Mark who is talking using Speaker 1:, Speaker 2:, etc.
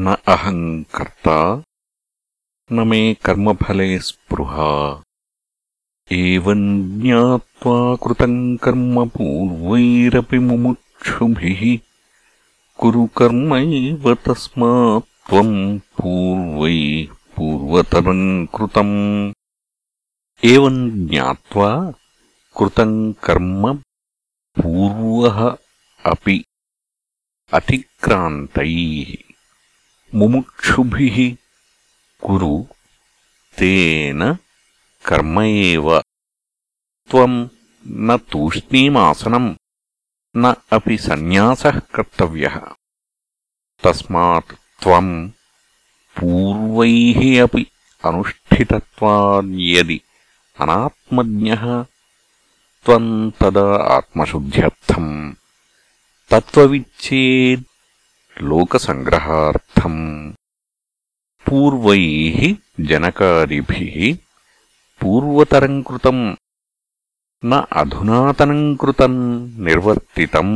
Speaker 1: न अहम् कर्ता न मे कर्मफले स्पृहा। एवम् ज्ञात्वा कृतम् कर्म पूर्वैरपि मुमुक्षुभिः कुरु कर्मैव तस्मात् त्वम् पूर्वैः पूर्वतरम् कृतम्। एवम् ज्ञात्वा कृतम् कर्म पूर्वः अपि अतिक्रान्तैः ముముక్షుభిః కురు తేన కర్మ ఏవ త్వం న తూష్ణీమాసనం న అపి సన్యాసः కర్తవ్యः. తస్మాత్ త్వం పూర్వైః అపి అనుష్ఠితత్వాద్యది అనాత్మజ్ఞः త్వం తదా ఆత్మశుద్ధ్యర్థం తత్వవిచ్ఛేద్ లోకసంగ్రహార్థం लोकसङ्ग्रहार्थम् पूर्वैः जनकादिभिः पूर्वतरम् कृतम् न अधुनातनम् कृतम् निर्वर्तितम्